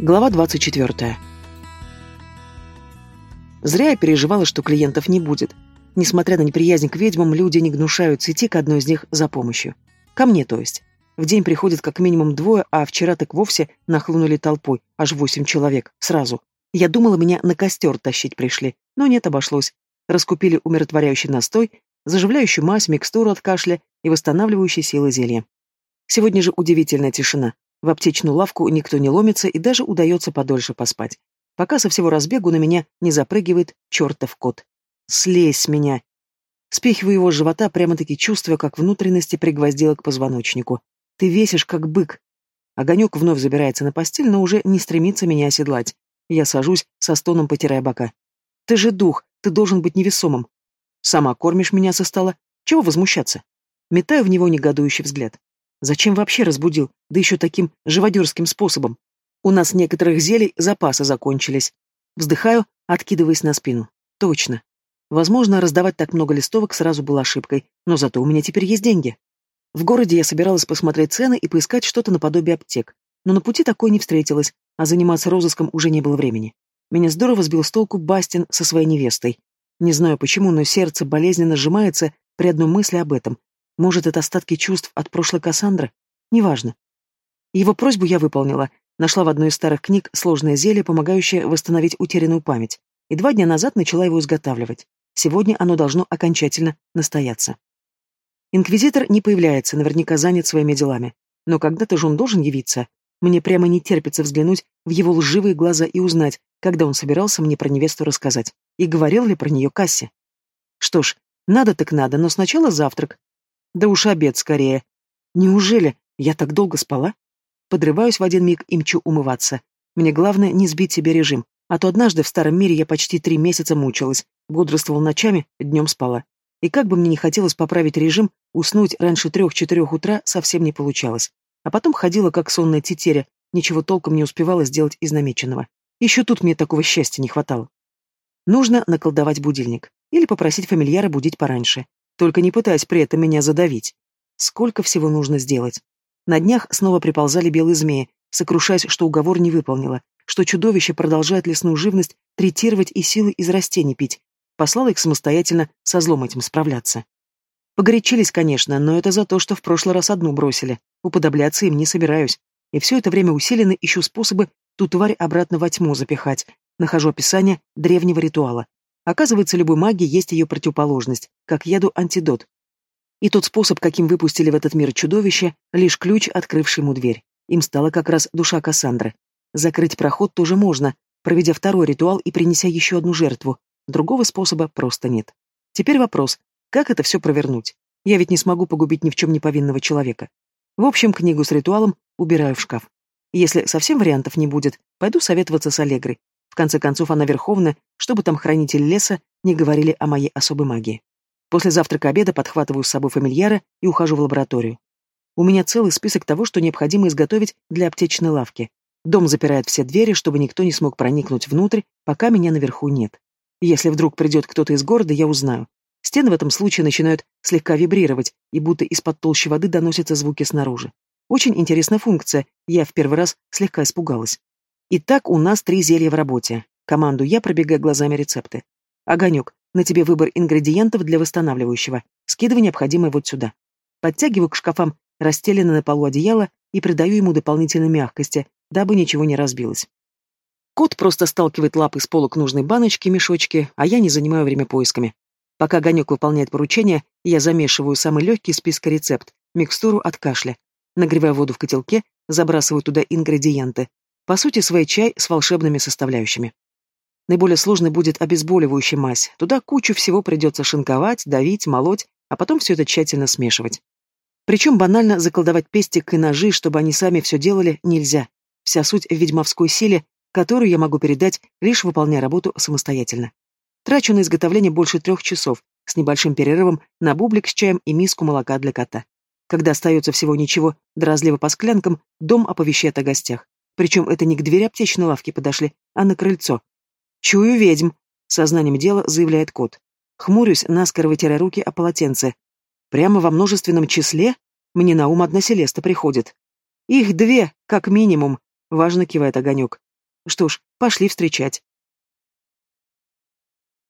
Глава 24. Зря я переживала, что клиентов не будет. Несмотря на неприязнь к ведьмам, люди не гнушаются идти к одной из них за помощью. Ко мне, то есть. В день приходит как минимум двое, а вчера так вовсе нахлынули толпой, аж восемь человек, сразу. Я думала, меня на костер тащить пришли, но нет, обошлось. Раскупили умиротворяющий настой, заживляющую мазь, микстуру от кашля и восстанавливающие силы зелья. Сегодня же удивительная тишина. В аптечную лавку никто не ломится и даже удается подольше поспать. Пока со всего разбегу на меня не запрыгивает чертов кот. Слезь с меня. Спихиваю его с живота, прямо-таки чувствуя, как внутренности пригвоздило к позвоночнику. Ты весишь, как бык. Огонек вновь забирается на постель, но уже не стремится меня оседлать. Я сажусь, со стоном потирая бока. Ты же дух, ты должен быть невесомым. Сама кормишь меня со стола. Чего возмущаться? Метаю в него негодующий взгляд. Зачем вообще разбудил, да еще таким живодерским способом? У нас некоторых зелий запасы закончились. Вздыхаю, откидываясь на спину. Точно. Возможно, раздавать так много листовок сразу было ошибкой, но зато у меня теперь есть деньги. В городе я собиралась посмотреть цены и поискать что-то наподобие аптек, но на пути такой не встретилась, а заниматься розыском уже не было времени. Меня здорово сбил с толку Бастин со своей невестой. Не знаю почему, но сердце болезненно сжимается при одной мысли об этом, может, это остатки чувств от прошлой Кассандры? Неважно. Его просьбу я выполнила. Нашла в одной из старых книг сложное зелье, помогающее восстановить утерянную память. И два дня назад начала его изготавливать. Сегодня оно должно окончательно настояться. Инквизитор не появляется, наверняка занят своими делами. Но когда-то же он должен явиться. Мне прямо не терпится взглянуть в его лживые глаза и узнать, когда он собирался мне про невесту рассказать. И говорил ли про нее Кассе. Что ж, надо так надо, но сначала завтрак, да уж обед скорее. Неужели я так долго спала? Подрываюсь в один миг и мчу умываться. Мне главное не сбить себе режим, а то однажды в старом мире я почти три месяца мучилась, бодрствовал ночами, днем спала. И как бы мне не хотелось поправить режим, уснуть раньше трех-четырех утра совсем не получалось. А потом ходила как сонная тетеря, ничего толком не успевала сделать из намеченного. Еще тут мне такого счастья не хватало. Нужно наколдовать будильник. Или попросить фамильяра будить пораньше. Только не пытаясь при этом меня задавить. Сколько всего нужно сделать? На днях снова приползали белые змеи, сокрушаясь, что уговор не выполнила, что чудовище продолжает лесную живность третировать и силы из растений пить. Послала их самостоятельно со злом этим справляться. Погорячились, конечно, но это за то, что в прошлый раз одну бросили. Уподобляться им не собираюсь. И все это время усиленно ищу способы ту тварь обратно во тьму запихать. Нахожу описание древнего ритуала. Оказывается, любой магии есть ее противоположность, как яду антидот. И тот способ, каким выпустили в этот мир чудовище, лишь ключ, открывший ему дверь. Им стала как раз душа Кассандры. Закрыть проход тоже можно, проведя второй ритуал и принеся еще одну жертву. Другого способа просто нет. Теперь вопрос, как это все провернуть? Я ведь не смогу погубить ни в чем не повинного человека. В общем, книгу с ритуалом убираю в шкаф. Если совсем вариантов не будет, пойду советоваться с Аллегрой. В конце концов, она верховная, чтобы там хранители леса не говорили о моей особой магии. После завтрака-обеда подхватываю с собой фамильяра и ухожу в лабораторию. У меня целый список того, что необходимо изготовить для аптечной лавки. Дом запирает все двери, чтобы никто не смог проникнуть внутрь, пока меня наверху нет. Если вдруг придет кто-то из города, я узнаю. Стены в этом случае начинают слегка вибрировать, и будто из-под толщи воды доносятся звуки снаружи. Очень интересная функция, я в первый раз слегка испугалась. Итак, у нас три зелья в работе. Команду я, пробегая глазами рецепты. Огонек, на тебе выбор ингредиентов для восстанавливающего. Скидывай необходимое вот сюда. Подтягиваю к шкафам расстеленное на полу одеяло и придаю ему дополнительной мягкости, дабы ничего не разбилось. Кот просто сталкивает лапы с полок нужной баночки, мешочки, а я не занимаю время поисками. Пока Огонек выполняет поручение, я замешиваю самый легкий список рецепт, микстуру от кашля. Нагреваю воду в котелке, забрасываю туда ингредиенты, по сути, свой чай с волшебными составляющими. Наиболее сложной будет обезболивающая мазь. Туда кучу всего придется шинковать, давить, молоть, а потом все это тщательно смешивать. Причем банально заколдовать пестик и ножи, чтобы они сами все делали, нельзя. Вся суть в ведьмовской силе, которую я могу передать, лишь выполняя работу самостоятельно. Трачу на изготовление больше трех часов, с небольшим перерывом на бублик с чаем и миску молока для кота. Когда остается всего ничего, дразливо по склянкам, дом оповещает о гостях. Причем это не к двери аптечной лавки подошли, а на крыльцо. «Чую ведьм», — сознанием дела заявляет кот. Хмурюсь, наскоро вытирая руки о полотенце. Прямо во множественном числе мне на ум одна Селеста приходит. «Их две, как минимум», — важно кивает огонек. Что ж, пошли встречать.